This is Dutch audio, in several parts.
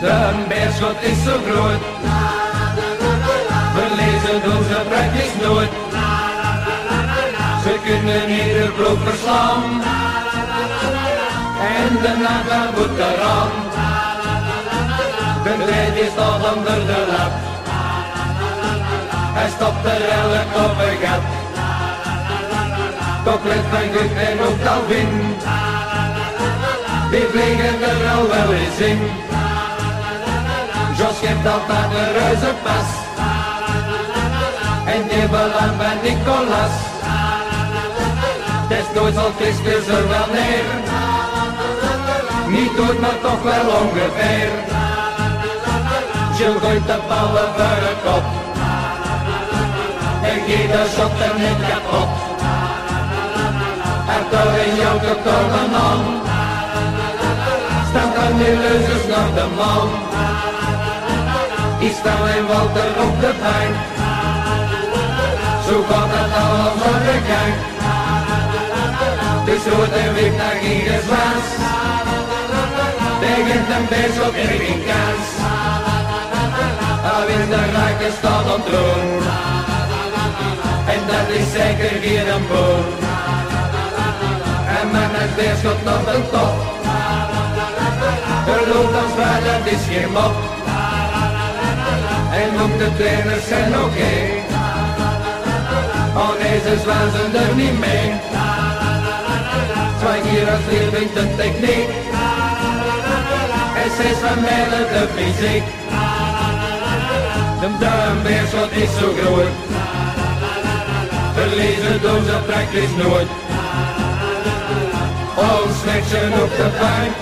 beerschot is zo groot. We lezen onze praktisch nooit. Ze kunnen ieder blok verslaan. En de naga moet eraan. De trein is al onder de lap. Hij stopt er elk op een gat. Couplet van Guk en ook Calvin. Die vliegen er al wel eens in. Geeft altijd een reuze pas. En die belang bij Nicolas. Desnoods al Christus er wel neer. Niet goed, maar toch wel ongeveer. Jill gooit de ballen voor de kop. En de shot er net kapot. En toch in jouw gekomen man. Staan kan die lezers nog de man. Ik sta en Walter op de bank. Zo gaat het allemaal de gang. Dus rood en wit naar ieders was. Tegen een beest op geen kans. Al is de raken staat op troon. En dat is zeker geen een boom. En met het beerschot op de top. Er loopt als waar, dat is geen mop. De trainers zijn oké. Okay. Oh nee, ze zwazen er niet mee. Zwaai hier als leerling de techniek. Zes van mijlen de fysiek. De duimbeerschot is zo groot. Verlezen doen ze praktisch nooit. Oh, snatchen op de bank.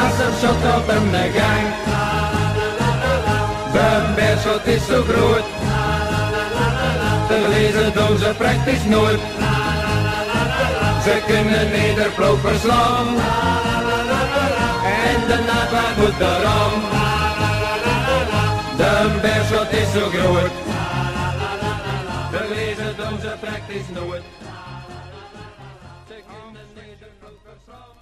Als een shot op de gang schot is zo groot. De glazen dozen praktisch nooit. Ze kunnen neder ploeg verslaan. En de naad waar goed de ram. De is zo groot. De glazen dozen praktisch nooit. Ze kunnen neder ploeg verslaan.